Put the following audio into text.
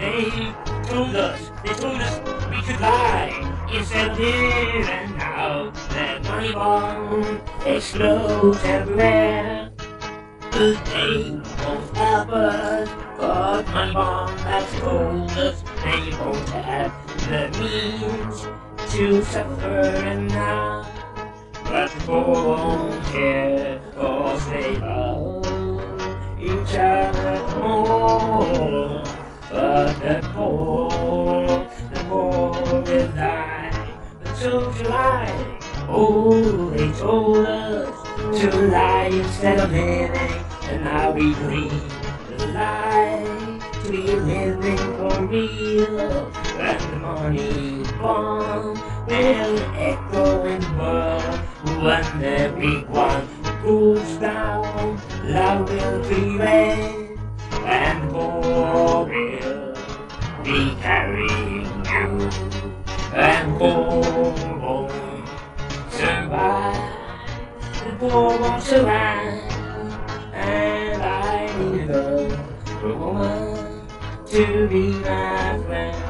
They told us, they told us we could lie instead of here and now. That money bomb explodes everywhere. The day won't stop us, cause money bomb has told us you won't have the means to suffer now. But poor won't care, cause they love each other more. But the poor, the poor will die. But so shall Oh, they told us to lie instead of living, and now we believe the lie to be living for real. And the money bomb will echo in the world when the big one goes down. Love will prevail, be carrying out, and poor won't survive. The poor won't survive, and I need a woman to be my friend.